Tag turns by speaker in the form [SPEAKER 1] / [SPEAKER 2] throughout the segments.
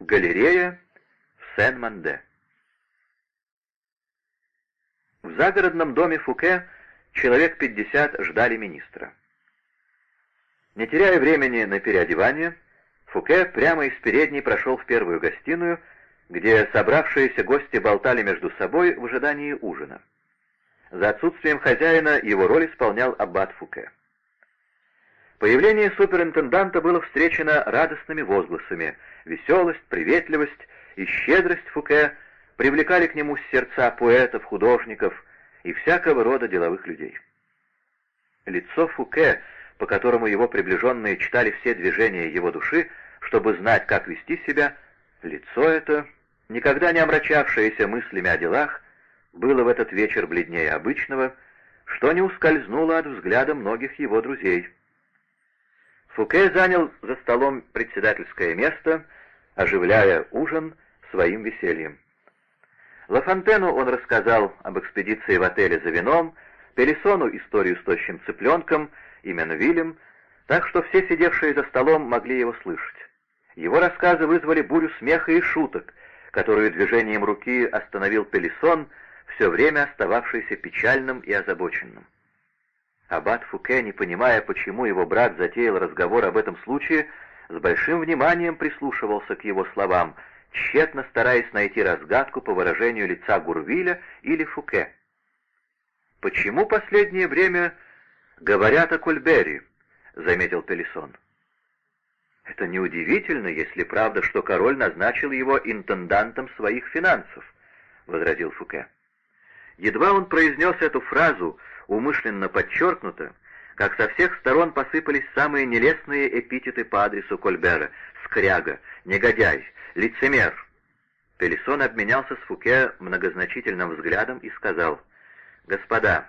[SPEAKER 1] Галерея в Сен-Манде. В загородном доме Фуке человек пятьдесят ждали министра. Не теряя времени на переодевание, Фуке прямо из передней прошел в первую гостиную, где собравшиеся гости болтали между собой в ожидании ужина. За отсутствием хозяина его роль исполнял аббат Фуке. Появление суперинтенданта было встречено радостными возгласами. Веселость, приветливость и щедрость Фуке привлекали к нему сердца поэтов, художников и всякого рода деловых людей. Лицо Фуке, по которому его приближенные читали все движения его души, чтобы знать, как вести себя, лицо это, никогда не омрачавшееся мыслями о делах, было в этот вечер бледнее обычного, что не ускользнуло от взгляда многих его друзей. Фуке занял за столом председательское место, оживляя ужин своим весельем. Лафонтену он рассказал об экспедиции в отеле за вином, Пелесону историю с тощим цыпленком и Менвилем, так что все сидевшие за столом могли его слышать. Его рассказы вызвали бурю смеха и шуток, которую движением руки остановил Пелесон, все время остававшийся печальным и озабоченным. Аббат Фуке, не понимая, почему его брат затеял разговор об этом случае, с большим вниманием прислушивался к его словам, тщетно стараясь найти разгадку по выражению лица Гурвиля или Фуке. «Почему последнее время говорят о Кольбере?» — заметил Пелесон. «Это неудивительно, если правда, что король назначил его интендантом своих финансов», — возразил Фуке. Едва он произнес эту фразу, умышленно подчеркнуто, как со всех сторон посыпались самые нелестные эпитеты по адресу Кольбера — скряга, негодяй, лицемер. Пелесон обменялся с Фуке многозначительным взглядом и сказал, «Господа,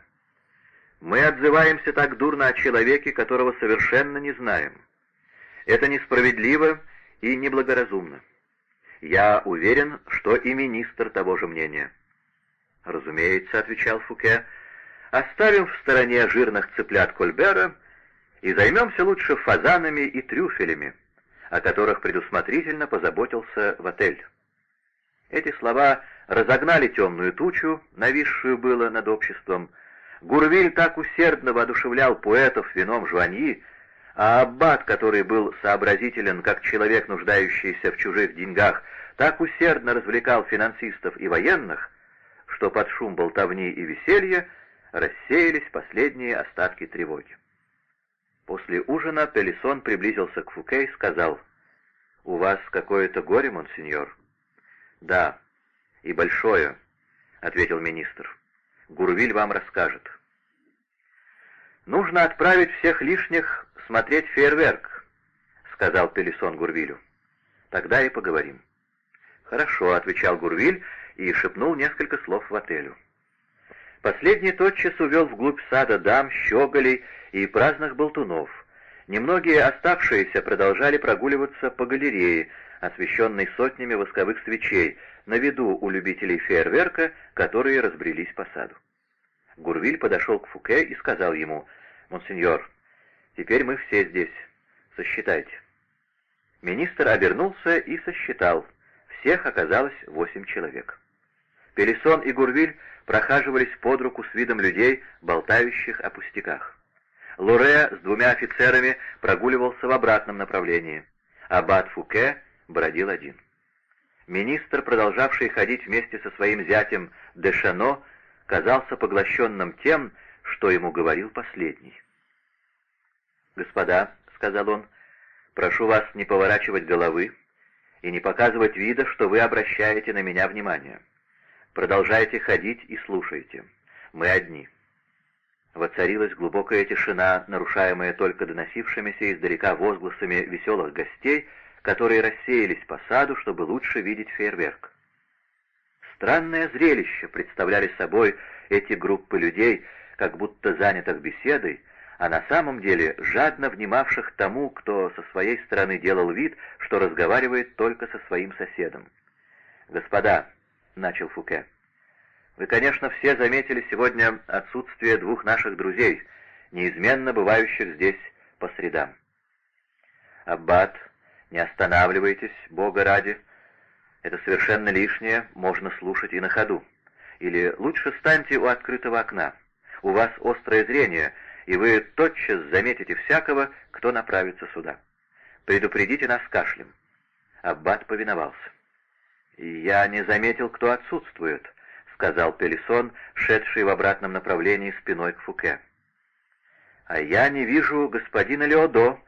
[SPEAKER 1] мы отзываемся так дурно о человеке, которого совершенно не знаем. Это несправедливо и неблагоразумно. Я уверен, что и министр того же мнения». «Разумеется», — отвечал Фуке, — Оставим в стороне жирных цыплят Кольбера и займемся лучше фазанами и трюфелями, о которых предусмотрительно позаботился в отель. Эти слова разогнали темную тучу, нависшую было над обществом. Гурвиль так усердно воодушевлял поэтов вином жваньи, а Аббат, который был сообразителен как человек, нуждающийся в чужих деньгах, так усердно развлекал финансистов и военных, что под шум болтовни и веселья рассеялись последние остатки тревоги. После ужина Пелесон приблизился к Фуке и сказал, «У вас какое-то горе, монсеньор?» «Да, и большое», — ответил министр. «Гурвиль вам расскажет». «Нужно отправить всех лишних смотреть фейерверк», — сказал Пелесон Гурвилю. «Тогда и поговорим». «Хорошо», — отвечал Гурвиль и шепнул несколько слов в отелю. Последний тотчас увел вглубь сада дам, щеголей и праздных болтунов. Немногие оставшиеся продолжали прогуливаться по галерее, освещенной сотнями восковых свечей, на виду у любителей фейерверка, которые разбрелись по саду. Гурвиль подошел к Фуке и сказал ему, «Монсеньор, теперь мы все здесь. Сосчитайте». Министр обернулся и сосчитал. Всех оказалось восемь человек. Пелесон и Гурвиль прохаживались под руку с видом людей, болтающих о пустяках. Лоре с двумя офицерами прогуливался в обратном направлении. Аббат Фуке бродил один. Министр, продолжавший ходить вместе со своим зятем Дешано, казался поглощенным тем, что ему говорил последний. «Господа», — сказал он, — «прошу вас не поворачивать головы и не показывать вида, что вы обращаете на меня внимание. Продолжайте ходить и слушайте. Мы одни». Воцарилась глубокая тишина, нарушаемая только доносившимися издалека возгласами веселых гостей, которые рассеялись по саду, чтобы лучше видеть фейерверк. Странное зрелище представляли собой эти группы людей, как будто занятых беседой, а на самом деле жадно внимавших тому, кто со своей стороны делал вид, что разговаривает только со своим соседом. «Господа», начал Фуке. «Вы, конечно, все заметили сегодня отсутствие двух наших друзей, неизменно бывающих здесь по средам. Аббат, не останавливайтесь, Бога ради, Это совершенно лишнее, можно слушать и на ходу. Или лучше станьте у открытого окна. У вас острое зрение, и вы тотчас заметите всякого, кто направится сюда. Предупредите нас кашлем». Аббат повиновался. «Я не заметил, кто отсутствует», — сказал Пелисон, шедший в обратном направлении спиной к Фуке. «А я не вижу господина Леодо,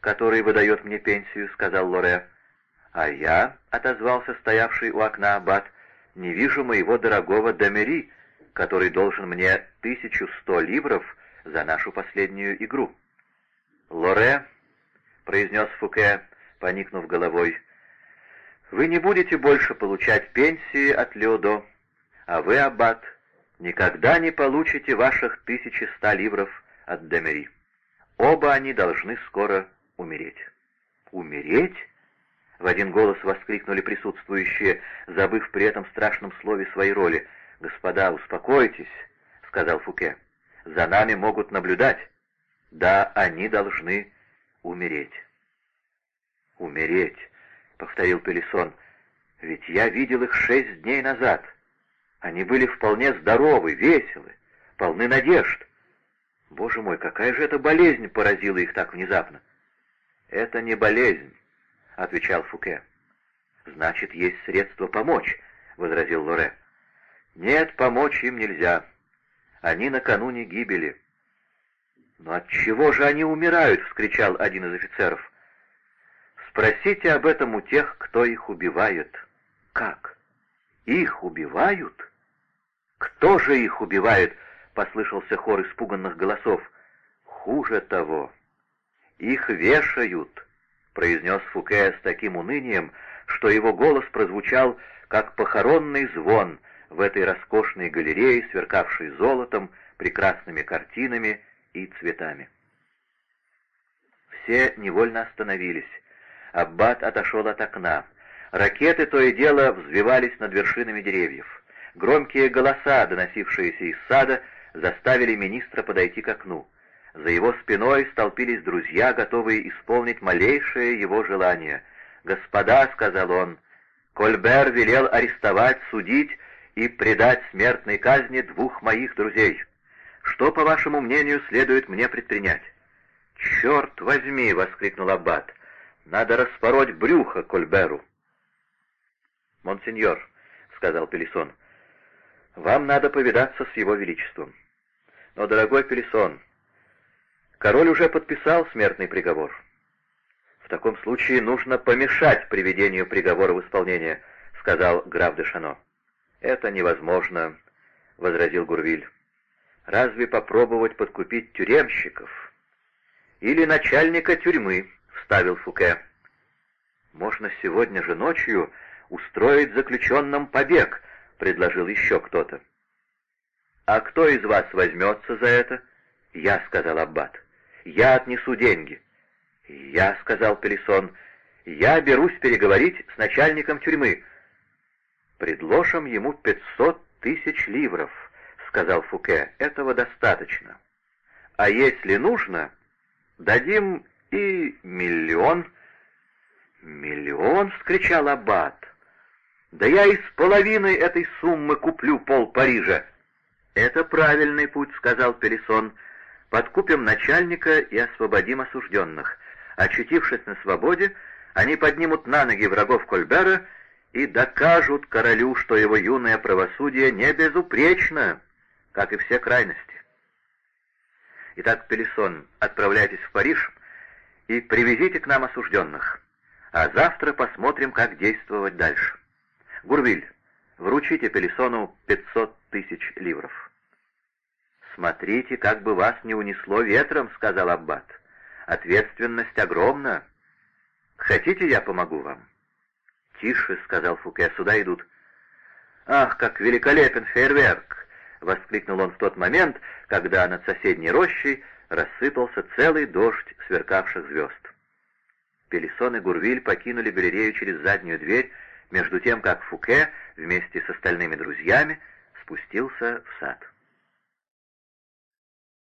[SPEAKER 1] который выдает мне пенсию», — сказал Лоре. «А я», — отозвался стоявший у окна Аббат, — «не вижу моего дорогого Домери, который должен мне тысячу сто ливров за нашу последнюю игру». «Лоре», — произнес Фуке, поникнув головой, — «вы не будете больше получать пенсии от Леодо, а вы, Аббат, никогда не получите ваших тысячи ста ливров от Демери. Оба они должны скоро умереть». «Умереть?» — в один голос воскликнули присутствующие, забыв при этом страшном слове своей роли. «Господа, успокойтесь», — сказал Фуке. «За нами могут наблюдать. Да, они должны умереть». «Умереть», — повторил Пелисон, — «ведь я видел их шесть дней назад». Они были вполне здоровы, веселы, полны надежд. Боже мой, какая же это болезнь поразила их так внезапно? «Это не болезнь», — отвечал Фуке. «Значит, есть средство помочь», — возразил Лоре. «Нет, помочь им нельзя. Они накануне гибели». «Но от чего же они умирают?» — вскричал один из офицеров. «Спросите об этом у тех, кто их убивает». «Как? Их убивают?» «Кто же их убивает?» — послышался хор испуганных голосов. «Хуже того. Их вешают», — произнес Фуке с таким унынием, что его голос прозвучал, как похоронный звон в этой роскошной галерее, сверкавшей золотом, прекрасными картинами и цветами. Все невольно остановились. Аббат отошел от окна. Ракеты то и дело взвивались над вершинами деревьев. Громкие голоса, доносившиеся из сада, заставили министра подойти к окну. За его спиной столпились друзья, готовые исполнить малейшее его желание. «Господа», — сказал он, — «Кольбер велел арестовать, судить и предать смертной казни двух моих друзей. Что, по вашему мнению, следует мне предпринять?» «Черт возьми!» — воскликнул Аббат. «Надо распороть брюхо Кольберу». «Монсеньор», — сказал Пелисон, — вам надо повидаться с его величеством. Но, дорогой Пелисон, король уже подписал смертный приговор. В таком случае нужно помешать приведению приговора в исполнение, сказал граф де Шано. Это невозможно, возразил Гурвиль. Разве попробовать подкупить тюремщиков? Или начальника тюрьмы, вставил Фуке. Можно сегодня же ночью устроить заключенным побег, — предложил еще кто-то. «А кто из вас возьмется за это?» «Я», — сказал Аббат. «Я отнесу деньги». «Я», — сказал Пелисон, — «я берусь переговорить с начальником тюрьмы». «Предложим ему пятьсот тысяч ливров», — сказал Фуке. «Этого достаточно. А если нужно, дадим и миллион». «Миллион!» — вскричал Аббат. Да я из половины этой суммы куплю пол Парижа. Это правильный путь, сказал Пелисон. Подкупим начальника и освободим осужденных. Очутившись на свободе, они поднимут на ноги врагов Кольбера и докажут королю, что его юное правосудие не безупречно, как и все крайности. Итак, Пелисон, отправляйтесь в Париж и привезите к нам осужденных, а завтра посмотрим, как действовать дальше. Гурвиль, вручите Пелисону пятьсот тысяч ливров. «Смотрите, как бы вас не унесло ветром», — сказал Аббат. «Ответственность огромна. Хотите, я помогу вам?» «Тише», — сказал Фуке, — «сюда идут». «Ах, как великолепен фейерверк!» — воскликнул он в тот момент, когда над соседней рощей рассыпался целый дождь сверкавших звезд. Пелисон и Гурвиль покинули галерею через заднюю дверь, между тем как Фуке вместе с остальными друзьями спустился в сад.